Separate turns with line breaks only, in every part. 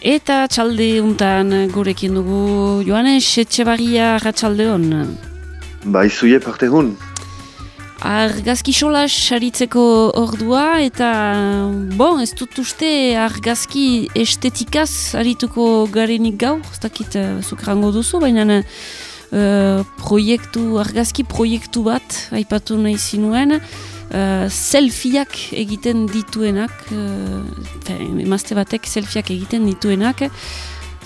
Eta txalde untan gurekin dugu Joanes Etxebarria ratxalde hon.
Ba, izuie parte hon.
Argazki solas saritzeko ordua eta bon, ez dut uste argazki estetikaz arituko garenik gau, ez dakit uh, zukrango duzu, baina uh, proiektu, argazki proiektu bat aipatu nahi zinuen, uh, selfieak egiten dituenak, uh, emazte batek selfieak egiten dituenak,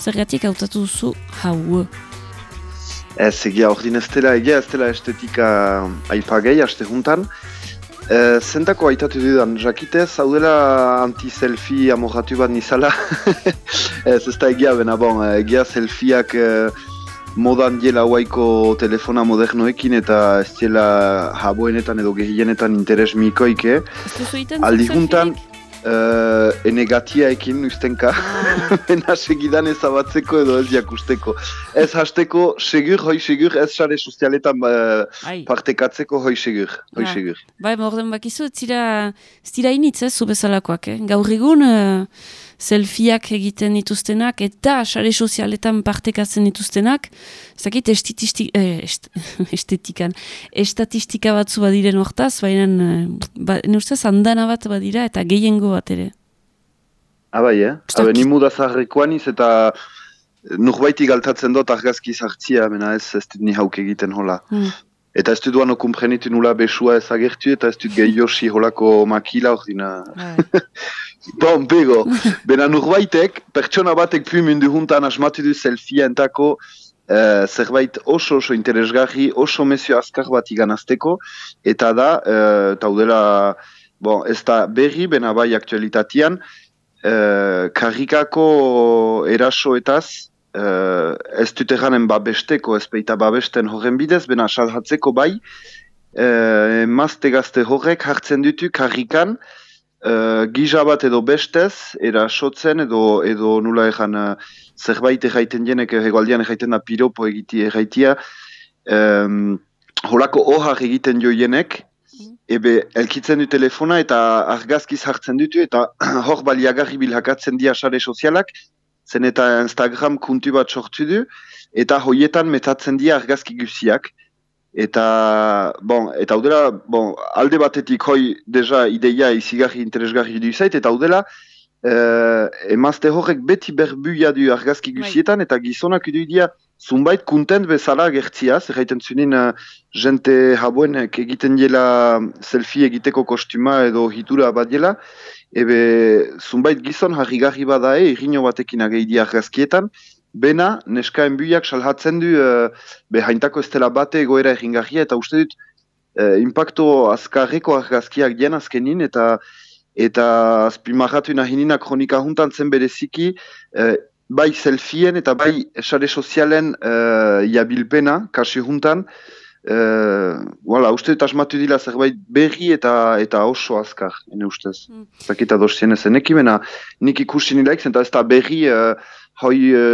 zergatik hautatu duzu hau.
Ez, egia hor din ez dela, egia ez dela estetika aipagei, haste juntan. E, zentako aitatu dudan, jakitez, hau dela anti-selfie amoratu bat nizala. ez, ez da egia, bena bon, egia selfieak modan diela hauaiko telefona modernoekin eta ez diela jaboenetan edo gehienetan interes mikoik, eh? Aldi guntan, uh, enegatia ekin ustenka, ah. segidan ezabatzeko edo ez jakusteko. Ez hasteko, segur, hoi segur, ez sare sozialetan uh, partekatzeko hoi segur, hoi
ja. segur. Bai, morden bakizu, ez dira, initz, ez, zubezalakoak, eh? Gaur egun, uh, selfieak egiten dituztenak eta sare sozialetan partekatzen dituztenak, zakit eh, estetikan, estatistika batzu badiren hortaz, baina eh, ba, ustez handana bat badira eta gehiengo bat ere.
Abai, ah, eh? Habe, ni muda zaharrekoan iz eta nuhbaiti galtatzen dut argazki zartzia, mena ez ez dut ni hauk egiten hola. Hmm. Eta ez dut duan okumprenitu nula besua ezagertu eta ez dut gehi holako makila hor dina. Bon, bego, bena nurbaitek, pertsona batek pu mundu juntan asmatu du selfie entako uh, zerbait oso oso interesgarri, oso mezio azkar bat iganazteko, eta da, uh, eta udela, bon, ez da berri, bena bai aktualitatian, uh, karrikako erasoetaz, uh, ez dut eganen babesteko, ez peita babesten horren bidez, bena salhatzeko bai, uh, mazte gazte horrek hartzen dutu karrikan, uh, giza bat edo bestez, erasotzen edo edo nula egan uh, zerbait egaiten jenek egualdian egaiten da piropo egiti egaitia, um, holako ohar egiten jo jenek, mm. ebe elkitzen du telefona eta argazkiz hartzen dutu eta hor baliagarri bilhakatzen dia sare sozialak, zen eta Instagram kuntu bat sortu du, eta hoietan metatzen dia argazki guziak, Eta, bon, eta udela, bon, alde batetik hoi deja ideia izigarri interesgarri du zait, eta udela, eh, emazte horrek beti berbuia du argazki bai. guzietan, eta gizonak du idia, zunbait kuntent bezala gertzia, zer gaiten zunin, uh, jente habuenek egiten dela selfie egiteko kostuma edo hitura bat dela, ebe zunbait gizon harrigarri badae, irriño batekin ageidia argazkietan, Bena, neska enbuiak salhatzen du uh, be haintako estela bate egoera egingarria eta uste dut uh, impacto azkarreko argazkiak dien azkenin eta eta azpimarratu nahinina kronika juntan zen bereziki uh, bai selfien eta bai esare sozialen uh, jabilpena kasi juntan uh, wala, uste dut asmatu dila zerbait berri eta eta oso azkar, ene ustez. Mm. Zakita dosien ezen nik ikusi nilaik zen eta ez da berri hoi e,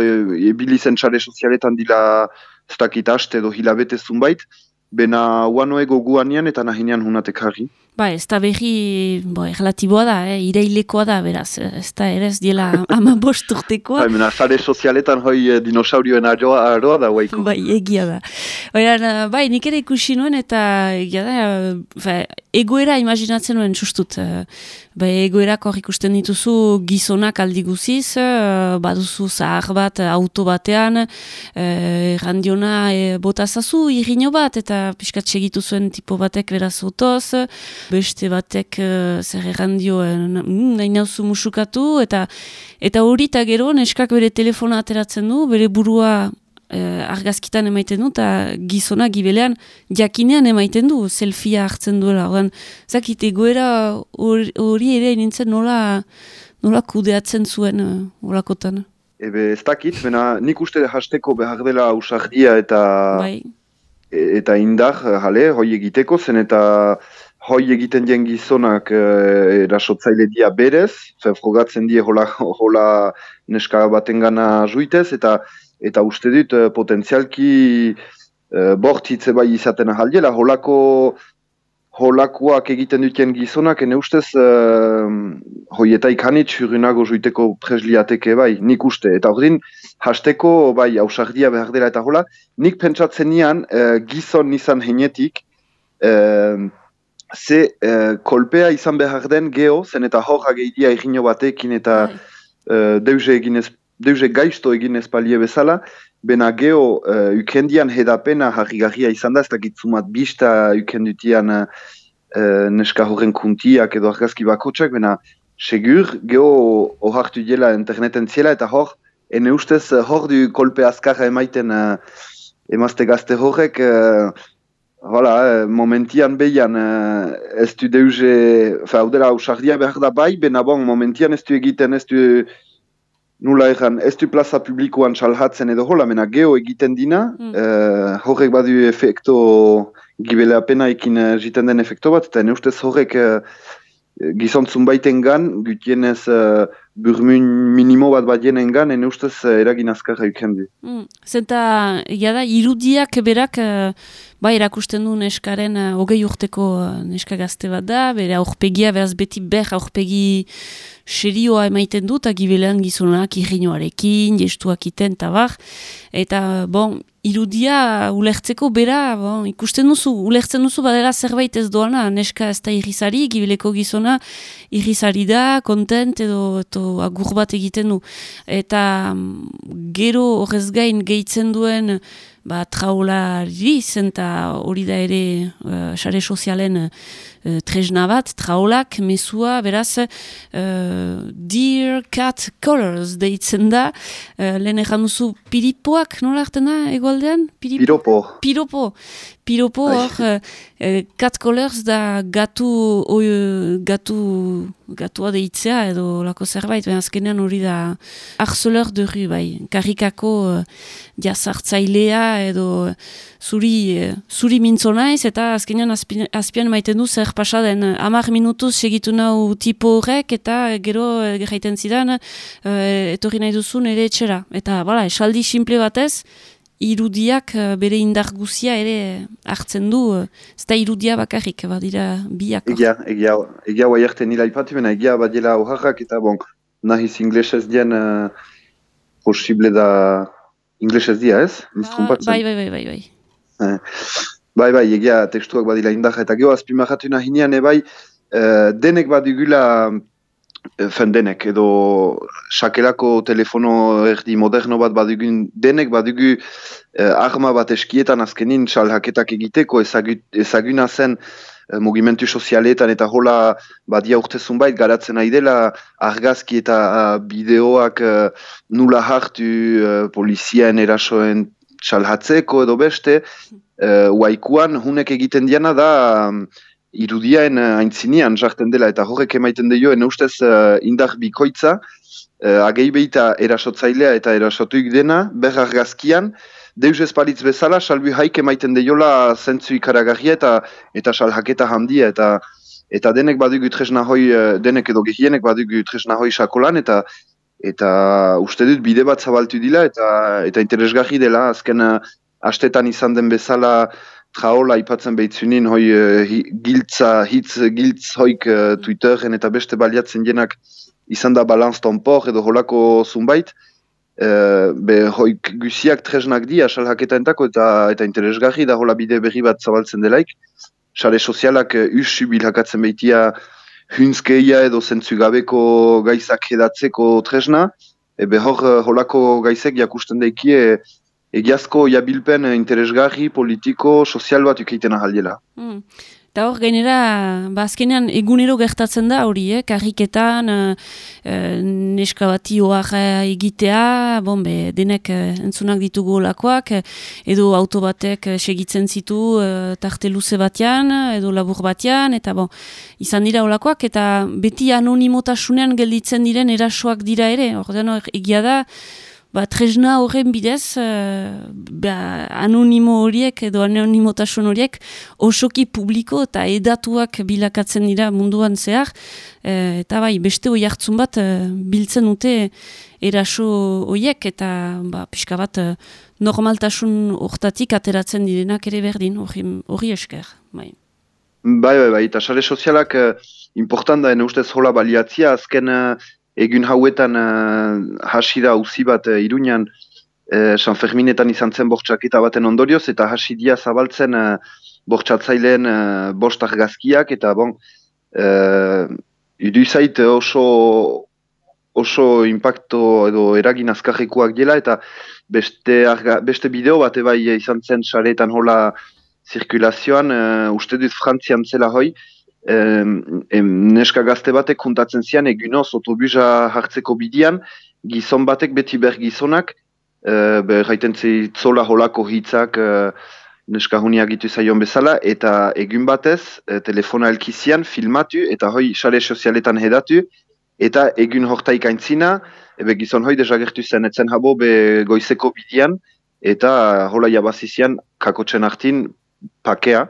ebili zen sozialetan dila ez dakit aste edo hilabete zunbait, bena uanoego guanian eta nahinean hunatek harri.
Ba, ez da berri, bo, erlatiboa da, eh? ireilekoa da, beraz, ez da ere ez diela ama bosturtekoa.
Ba, mena, sare sozialetan hoi eh, dinosaurioen aroa, aroa da, guaiko.
Bai, egia da. Baina, bai, nik ere ikusi nuen eta egia da, ba, egoera imaginatzen nuen sustut. Ba, egoerak hor ikusten dituzu gizonak aldi guziz, uh, baduzu zahar bat auto batean, uh, randiona uh, botazazu irriño bat, eta piskat segitu zuen tipo batek beraz otoz, beste batek uh, zer errandio uh, nahi nauzu musukatu, eta eta hori eta gero neskak bere telefona ateratzen du, bere burua uh, argazkitan emaiten du, eta gizona gibelean jakinean emaiten du, selfia hartzen duela. Oran, zakit, egoera hori ere nintzen nola, nola kudeatzen zuen uh, olakotan.
Ebe ez dakit, bena nik uste hasteko behar dela usardia eta... Bai. E, eta indar, jale, hoi egiteko zen eta hoi egiten dien gizonak eh, erasotzaile dia berez, zer frogatzen die hola, hola neska baten gana juitez, eta eta uste dut eh, potentzialki eh, bortitze bai izaten ahaldiela, holako holakoak egiten duten gizonak, ene ustez, uh, hoietaik hanitz hurinago juiteko presliateke bai, nik uste. Eta hori hasteko, bai, hausardia behar dela eta hola, nik pentsatzen nian uh, gizon nizan henetik, uh, ze uh, kolpea izan behar den geho, zen eta hor hageidia egino batekin eta uh, deuze, egin ez, deuze gaizto egin ez palie bezala, Bena geho, uh, ukendian hedapena harri izan da, ez dakit zumat bista ukendutian uh, neska horren kuntiak edo argazki bakotsak, bena segur geho ohartu dela interneten ziela eta hor, ene ustez hor du kolpe azkarra emaiten uh, emazte gazte horrek, uh, Hala, momentian behian uh, ez du deuze, fa, hau dela, usardia behar da bai, bena bon, momentian ez du egiten, ez du nula egan, ez du plaza publikoan salhatzen edo hola, mena geho egiten dina, mm. uh, horrek badu efekto gibele apena ekin jiten den efekto bat, eta neustez horrek uh, gizontzun baiten gan, gutienez uh, burmun minimo bat bat jenen gan, ene ustez uh, eragin azkarra ikan du.
Mm. Zenta, da, irudiak berak, uh, ba, erakusten du neskaren uh, hogei urteko uh, neska gazte bat da, bere aurpegia, beraz beti ber aurpegi serioa emaiten dut, agibelean gizonak irriñoarekin, gestuak iten, eta bar. Eta, bon, irudia ulertzeko bera, bon, ikusten duzu, ulertzen duzu badera zerbait ez doana, neska ez da irrizari, gibeleko gizona irrizari da, kontent edo, edo agur bat egiten du. Eta gero horrez gain gehitzen duen ba, traulari zen hori da ere uh, sare sozialen uh, tresna bat, traulak, mesua, beraz, uh, Dear Cat Colors deitzen da, uh, lehen ezan duzu piripoak, nola hartzen da, egualdean?
Piropo.
Piropo. Piropo hor, uh, Cat Colors da gatu, oi, gatu, gatua deitzea edo lako zerbait, baina azkenean hori da de rue, bai, karikako uh, jazartzailea edo zuri, uh, zuri mintzo naiz, eta azkenean azpian maiten du zer pasaden, amar minutuz segitu nahu tipo horrek, eta gero gaiten zidan, uh, etorri nahi duzun ere etxera. Eta, bala, esaldi simple batez, irudiak uh, bere indar guzia ere hartzen du, uh, ez da irudia bakarrik, badira biak.
Egia, egia, egia hoa jarte nila ipatu, bena egia badila horrak, eta bon, nahiz inglesez dian uh, posible da inglesez dia, ez?
Ba, bai, bai, bai, bai, bai.
Eh. Bai, bai, egia testuak badila indar, eta geho azpimahatu nahinean, ebai, uh, denek badugula, uh, fen denek, edo sakelako telefono erdi moderno bat badugun, denek badugu uh, arma bat eskietan azkenin salhaketak egiteko ezaguna zen uh, mugimentu sozialetan eta hola badia urte zunbait garatzen nahi dela argazki eta bideoak uh, nula hartu uh, poliziaen erasoen salhatzeko edo beste, uh, waikuan hunek egiten diana da um, irudiaen uh, aintzinean jarten dela eta horrek emaiten dio ene ustez uh, indar bikoitza uh, agei behita erasotzailea eta erasotuik dena berrar gazkian deus espalitz bezala salbu haik emaiten deiola zentzu ikaragarria eta eta salhaketa handia eta eta denek badugu tresna hoi denek edo gehienek badugu tresna hoi sakolan eta eta uste dut bide bat zabaltu dila eta eta interesgarri dela azken astetan izan den bezala traola ipatzen behitzunin hoi uh, giltza, hitz giltz hoik uh, Twitteren eta beste baliatzen jenak izan da balanz tonpor edo holako zunbait uh, be hoik guziak tresnak di asal haketaentako eta eta interesgarri da hola bide berri bat zabaltzen delaik. Sare sozialak uh, usu bilhakatzen behitia hunzkeia edo zentzugabeko gaizak edatzeko tresna. Ebe hor holako gaizek jakusten daikie egiazko jabilpen interesgarri, politiko, sozial bat ukeiten ahaldiela.
Mm. Eta hor, gainera, ba, azkenean egunero gertatzen da hori, eh? karriketan, uh, neska bati egitea, bon, be, denek entzunak ditugu olakoak, edo auto batek segitzen zitu tarte luze batean, edo labur batean, eta bon, izan dira olakoak, eta beti anonimotasunean gelditzen diren erasoak dira ere, hor egia da, ba, tresna horren bidez, uh, ba, anonimo horiek edo anonimotasun horiek osoki publiko eta edatuak bilakatzen dira munduan zehar, uh, eta bai, beste hori hartzun bat uh, biltzen dute eraso horiek eta ba, pixka bat normaltasun hortatik ateratzen direnak ere berdin, hori esker. Bai.
Bai, bai, bai, eta sare sozialak uh, important da, ustez hola baliatzia, azken uh, egun hauetan uh, hasi da uzi bat uh, iruñan, uh, San Ferminetan izan zen bortxaketa baten ondorioz, eta hasi dia zabaltzen uh, bortxatzaileen uh, bost argazkiak, eta bon, uh, idu izait oso oso impacto edo eragin azkarrekuak dela, eta beste, arga, beste bideo bat ebai izan zen saretan hola zirkulazioan, uh, uste dut frantzian zela hoi, neska gazte batek kontatzen zian egunoz autobusa hartzeko bidian, gizon batek beti ber gizonak, uh, gaiten zola holako hitzak uh, neska honi agitu zaion bezala, eta egun batez, uh, telefona elkizian filmatu, eta hoi sare sozialetan hedatu, eta egun hortaik aintzina, ebe gizon hoi dezagertu zen etzen habo be goizeko bidian, eta hola jabazizian kakotzen hartin pakea.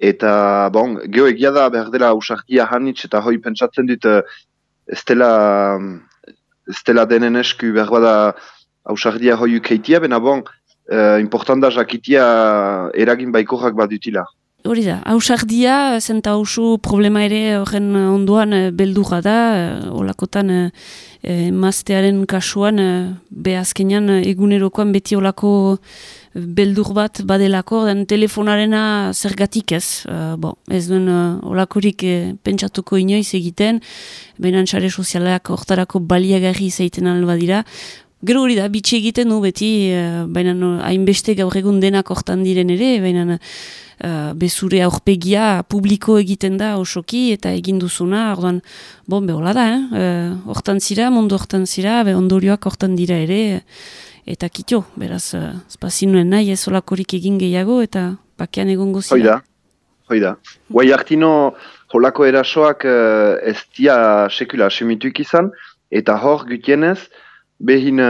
Eta, bon, geho egia da behar dela usarkia hanitz eta hoi pentsatzen dut uh, ez dela denen esku behar bada ausardia hoi ukeitia, bena bon, uh, important da jakitia eragin baikorak bat dutila.
Hori da, hausardia, zenta hausu problema ere horren onduan eh, beldura da, olakotan e, kasuan, e, behazkenean egunerokoan beti olako beldur bat badelako, den telefonarena zergatik ez, uh, bo, ez duen uh, olakorik uh, pentsatuko inoiz egiten, behinan sare sozialak hortarako baliagarri zeiten alba dira, Gero hori da, bitxe egiten du beti, uh, baina hainbeste gaur egun denak hortan diren ere, baina uh, bezure aurpegia publiko egiten da osoki eta egin duzuna, orduan, bon, behola da, eh? hortan zira, mundu hortan zira, be ondorioak hortan dira ere, eta kitio, beraz, uh, eh, spazinuen nahi ez olakorik egin gehiago, eta bakean egon gozira.
Hoi da, hoi da. Guai hartino, holako erasoak uh, ez dia sekula asimituik izan, eta hor gutienez, behin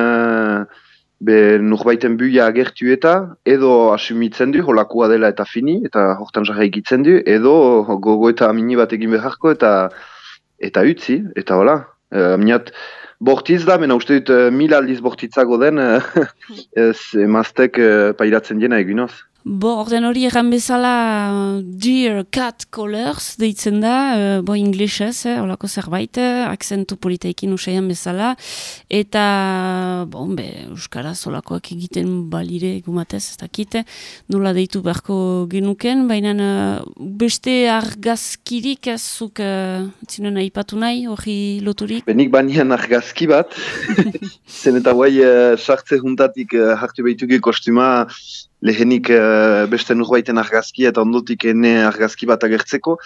be nurbaiten buia agertu eta, edo asumitzen du, holakoa dela eta fini, eta hortan jarra egitzen du, edo gogo eta amini bat egin beharko, eta eta utzi, eta hola. Uh, Bortiz da, mena uste dut uh, mil aldiz bortitzago den, uh, ez emaztek uh, pairatzen dena egunoz.
Bo, orden hori egan bezala Dear Cat Colors deitzen da, uh, bo inglesez, eh, olako zerbait, eh, akzentu politaikin usaian bezala, eta, bon, be, Euskaraz olakoak egiten balire gumatez, ez dakite, nola deitu beharko genuken, baina uh, beste argazkirik ez zuk, uh, zinen aipatu nahi, hori loturik?
Benik banian argazki bat, zen eta guai uh, sartze juntatik uh, hartu behituge kostuma, lehenik uh, beste nurbaiten argazki eta ondotik ene argazki bat agertzeko.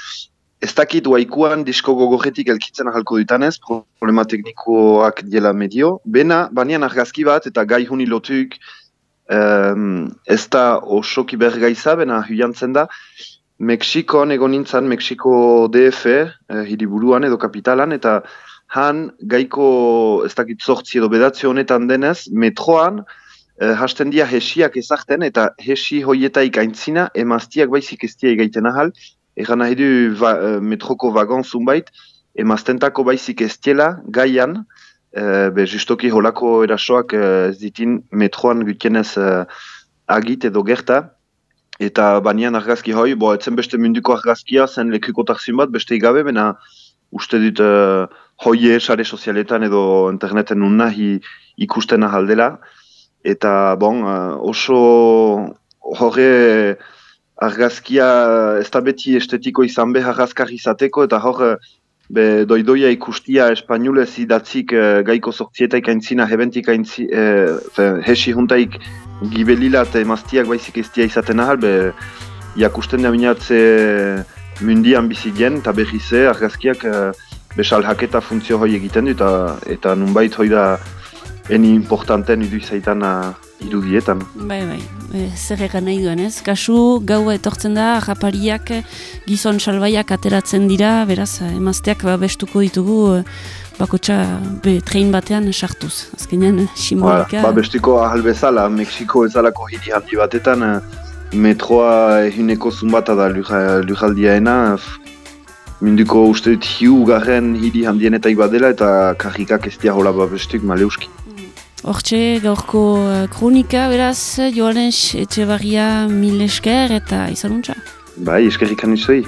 Ez dakit waikuan disko gogoretik elkitzen ahalko dutanez, problema teknikoak diela medio. Bena, banian argazki bat eta gai huni lotuk um, ez da osoki bergaiza, bena huiantzen da. Mexikon egon nintzen, Mexiko DF, eh, hiriburuan edo kapitalan, eta han gaiko ez dakit sortzi edo bedatze honetan denez, metroan, hasten dia hesiak ezarten eta hesi hoietaik aintzina emaztiak baizik ez dia egaiten ahal, egan nahi du uh, metroko vagon zunbait, emaztentako baizik ez gaian, uh, be justoki holako erasoak ez ditin metroan gutienez uh, agit edo gerta, eta banian argazki hoi, bo, etzen beste munduko argazkia zen lekuko bat, beste igabe, bena uste dut uh, hoie sare sozialetan edo interneten nahi ikusten ahaldela, eta bon, uh, oso horre argazkia ez da beti estetiko izan behar argazkar izateko, eta hor be, doidoia ikustia espainulez idatzik gaiko sortzietaik aintzina, hebentik aintzi, uh, hesi juntaik gibelila eta emaztiak baizik ez izaten ahal, be, iakusten da minatze mundian bizigien, eta behize argazkiak uh, besal haketa funtzio hoi egiten du, eta, eta nunbait hoi da eni importanten idu izaitan uh, irudietan.
Bai, bai, e, zer egan nahi duen ez? Kasu, gaua etortzen da, rapariak, gizon salbaiak ateratzen dira, beraz, emazteak ba, bestuko ditugu, bakotxa be, trein batean sartuz. Azkenean, simbolika...
Ba, bestuko ahal bezala, Mexiko ezalako hiri handi batetan, metroa eguneko zunbata da lujaldiaena, Minduko uste dut hiu garen hiri handienetai badela eta kajikak ez diahola babestuk maleuski.
Hortxe, gaurko uh, kronika, beraz, Joanes, etxe barria mil esker eta izanuntza.
Bai, eskerrik anizoi.